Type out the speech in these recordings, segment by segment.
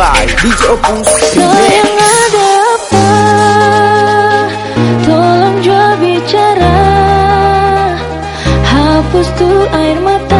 by DJ Opus. Sayang ada apa? Tolong jual bicara. Hapus tuh air mata.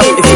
up.